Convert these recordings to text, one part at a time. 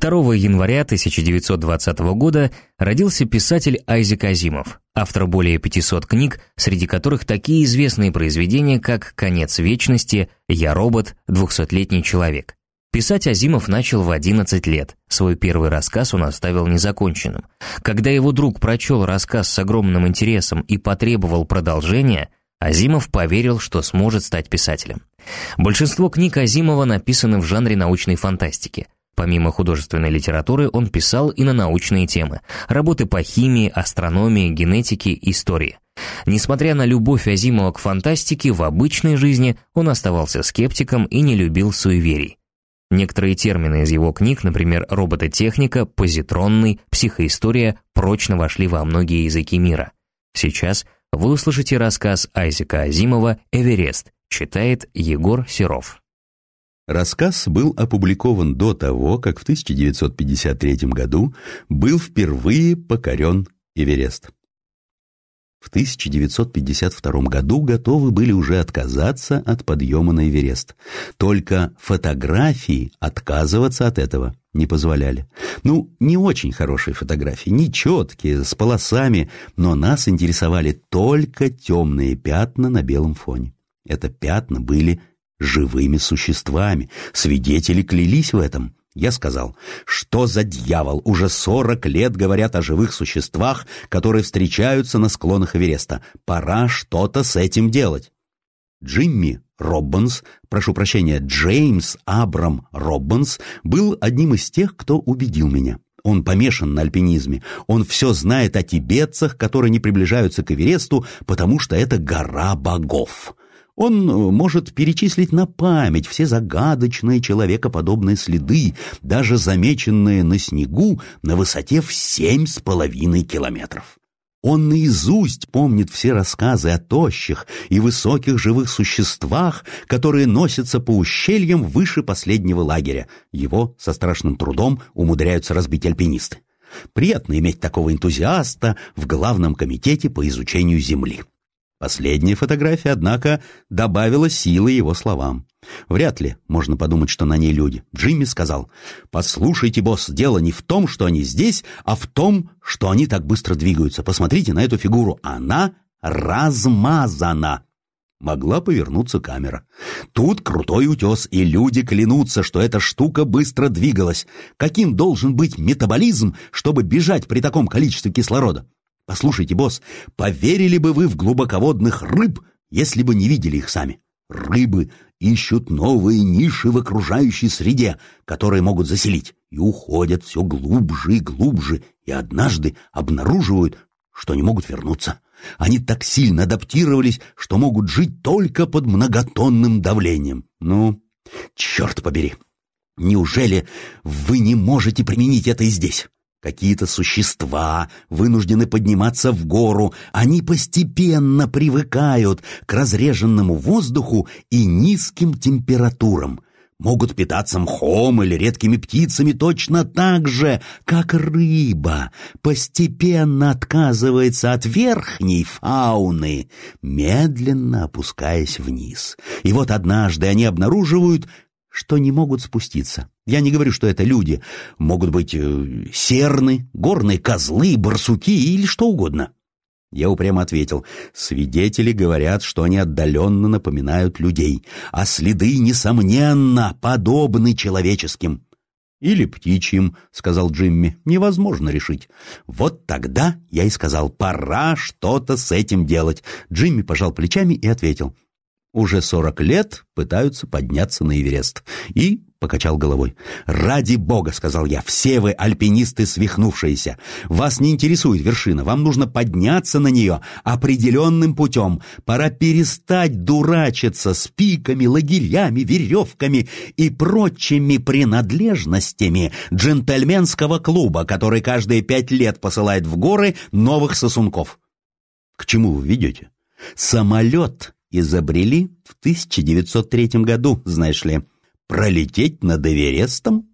2 января 1920 года родился писатель Айзек Азимов, автор более 500 книг, среди которых такие известные произведения, как «Конец вечности», «Я робот», «Двухсотлетний человек». Писать Азимов начал в 11 лет. Свой первый рассказ он оставил незаконченным. Когда его друг прочел рассказ с огромным интересом и потребовал продолжения, Азимов поверил, что сможет стать писателем. Большинство книг Азимова написаны в жанре научной фантастики – Помимо художественной литературы он писал и на научные темы, работы по химии, астрономии, генетике, истории. Несмотря на любовь Азимова к фантастике, в обычной жизни он оставался скептиком и не любил суеверий. Некоторые термины из его книг, например, робототехника, позитронный, психоистория, прочно вошли во многие языки мира. Сейчас вы услышите рассказ Айзека Азимова «Эверест», читает Егор Серов. Рассказ был опубликован до того, как в 1953 году был впервые покорен Эверест. В 1952 году готовы были уже отказаться от подъема на Эверест. Только фотографии отказываться от этого не позволяли. Ну, не очень хорошие фотографии, не четкие, с полосами, но нас интересовали только темные пятна на белом фоне. Это пятна были живыми существами. Свидетели клялись в этом. Я сказал, что за дьявол, уже сорок лет говорят о живых существах, которые встречаются на склонах Эвереста. Пора что-то с этим делать. Джимми Роббанс, прошу прощения, Джеймс Абрам Роббанс, был одним из тех, кто убедил меня. Он помешан на альпинизме. Он все знает о тибетцах, которые не приближаются к Эвересту, потому что это гора богов. Он э, может перечислить на память все загадочные человекоподобные следы, даже замеченные на снегу на высоте в семь с половиной километров. Он наизусть помнит все рассказы о тощих и высоких живых существах, которые носятся по ущельям выше последнего лагеря. Его со страшным трудом умудряются разбить альпинисты. Приятно иметь такого энтузиаста в главном комитете по изучению Земли. Последняя фотография, однако, добавила силы его словам. Вряд ли можно подумать, что на ней люди. Джимми сказал, «Послушайте, босс, дело не в том, что они здесь, а в том, что они так быстро двигаются. Посмотрите на эту фигуру. Она размазана». Могла повернуться камера. Тут крутой утес, и люди клянутся, что эта штука быстро двигалась. Каким должен быть метаболизм, чтобы бежать при таком количестве кислорода? Послушайте, босс, поверили бы вы в глубоководных рыб, если бы не видели их сами? Рыбы ищут новые ниши в окружающей среде, которые могут заселить, и уходят все глубже и глубже, и однажды обнаруживают, что не могут вернуться. Они так сильно адаптировались, что могут жить только под многотонным давлением. Ну, черт побери, неужели вы не можете применить это и здесь? Какие-то существа вынуждены подниматься в гору, они постепенно привыкают к разреженному воздуху и низким температурам. Могут питаться мхом или редкими птицами точно так же, как рыба постепенно отказывается от верхней фауны, медленно опускаясь вниз. И вот однажды они обнаруживают, что не могут спуститься. Я не говорю, что это люди. Могут быть э, серны, горные козлы, барсуки или что угодно. Я упрямо ответил, свидетели говорят, что они отдаленно напоминают людей, а следы, несомненно, подобны человеческим. «Или птичьим», — сказал Джимми, — «невозможно решить». Вот тогда я и сказал, пора что-то с этим делать. Джимми пожал плечами и ответил, уже сорок лет пытаются подняться на Эверест. И покачал головой. «Ради бога!» — сказал я. «Все вы альпинисты свихнувшиеся. Вас не интересует вершина. Вам нужно подняться на нее определенным путем. Пора перестать дурачиться с пиками, лагерями, веревками и прочими принадлежностями джентльменского клуба, который каждые пять лет посылает в горы новых сосунков». «К чему вы ведете?» «Самолет изобрели в 1903 году, знаешь ли, пролететь над Эверестом?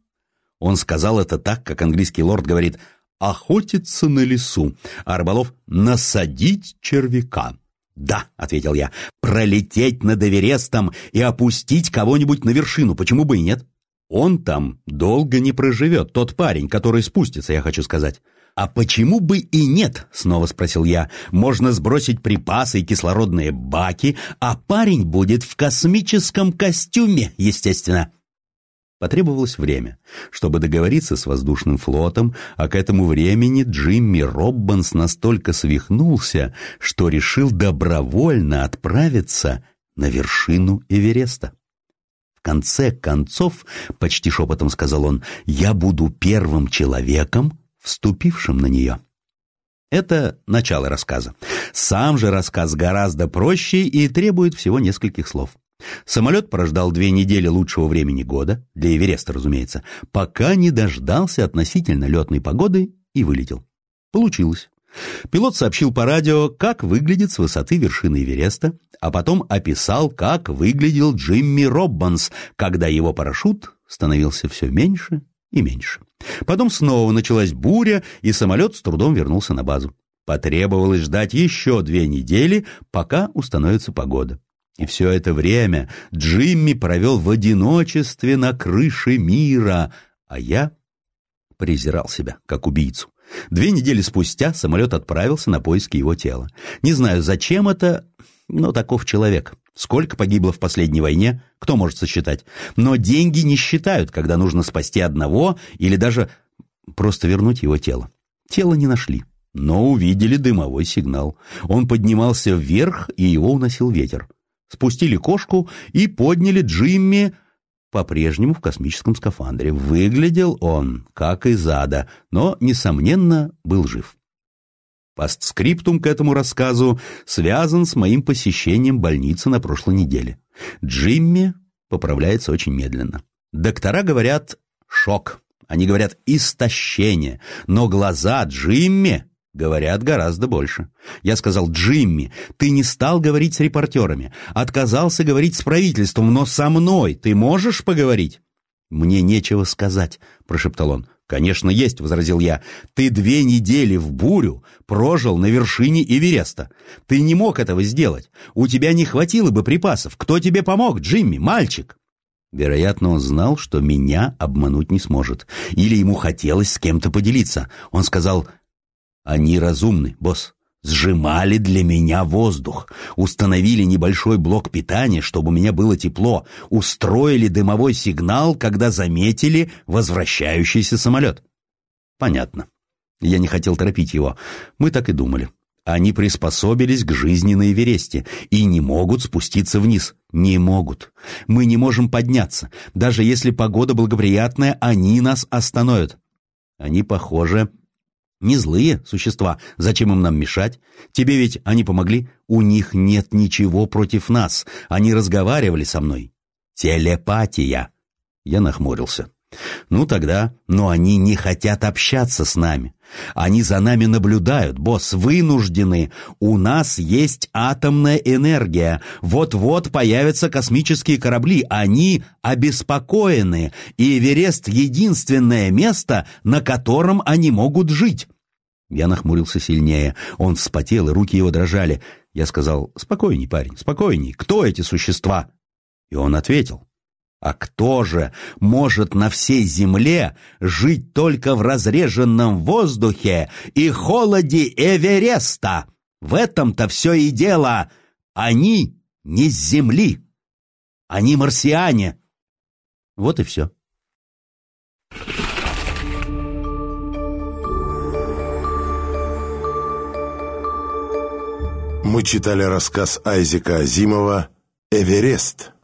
Он сказал это так, как английский лорд говорит «охотиться на лесу», а рыболов «насадить червяка». «Да», — ответил я, — «пролететь над Эверестом и опустить кого-нибудь на вершину, почему бы и нет?» Он там долго не проживет, тот парень, который спустится, я хочу сказать. «А почему бы и нет?» — снова спросил я. «Можно сбросить припасы и кислородные баки, а парень будет в космическом костюме, естественно». Потребовалось время, чтобы договориться с воздушным флотом, а к этому времени Джимми Роббанс настолько свихнулся, что решил добровольно отправиться на вершину Эвереста. В конце концов, почти шепотом сказал он, «Я буду первым человеком, вступившим на нее». Это начало рассказа. Сам же рассказ гораздо проще и требует всего нескольких слов. Самолет прождал две недели лучшего времени года, для Эвереста, разумеется, пока не дождался относительно летной погоды и вылетел. Получилось. Пилот сообщил по радио, как выглядит с высоты вершины Эвереста, а потом описал, как выглядел Джимми Роббанс, когда его парашют становился все меньше и меньше. Потом снова началась буря, и самолет с трудом вернулся на базу. Потребовалось ждать еще две недели, пока установится погода. И все это время Джимми провел в одиночестве на крыше мира, а я презирал себя, как убийцу. Две недели спустя самолет отправился на поиски его тела. Не знаю, зачем это, но таков человек. Сколько погибло в последней войне, кто может сосчитать. Но деньги не считают, когда нужно спасти одного или даже просто вернуть его тело. Тело не нашли, но увидели дымовой сигнал. Он поднимался вверх, и его уносил ветер спустили кошку и подняли Джимми по-прежнему в космическом скафандре. Выглядел он, как из ада, но, несомненно, был жив. Постскриптум к этому рассказу связан с моим посещением больницы на прошлой неделе. Джимми поправляется очень медленно. Доктора говорят «шок». Они говорят «истощение», но глаза Джимми Говорят гораздо больше. Я сказал, Джимми, ты не стал говорить с репортерами, отказался говорить с правительством, но со мной ты можешь поговорить? Мне нечего сказать, прошептал он. «Конечно, есть», — возразил я. «Ты две недели в бурю прожил на вершине Эвереста. Ты не мог этого сделать. У тебя не хватило бы припасов. Кто тебе помог, Джимми, мальчик?» Вероятно, он знал, что меня обмануть не сможет. Или ему хотелось с кем-то поделиться. Он сказал, они разумны, босс. Сжимали для меня воздух, установили небольшой блок питания, чтобы у меня было тепло, устроили дымовой сигнал, когда заметили возвращающийся самолет. Понятно. Я не хотел торопить его. Мы так и думали. Они приспособились к жизни на Эвересте и не могут спуститься вниз. Не могут. Мы не можем подняться. Даже если погода благоприятная, они нас остановят. Они, похоже, не злые существа, зачем им нам мешать? Тебе ведь они помогли? У них нет ничего против нас. Они разговаривали со мной. Телепатия. Я нахмурился. Ну тогда, но они не хотят общаться с нами. Они за нами наблюдают, босс, вынуждены. У нас есть атомная энергия. Вот-вот появятся космические корабли. Они обеспокоены. И Эверест — единственное место, на котором они могут жить. Я нахмурился сильнее. Он вспотел, и руки его дрожали. Я сказал, «Спокойней, парень, спокойней. Кто эти существа?» И он ответил, «А кто же может на всей земле жить только в разреженном воздухе и холоде Эвереста? В этом-то все и дело. Они не с земли. Они марсиане». Вот и все. Мы читали рассказ Айзека Азимова «Эверест».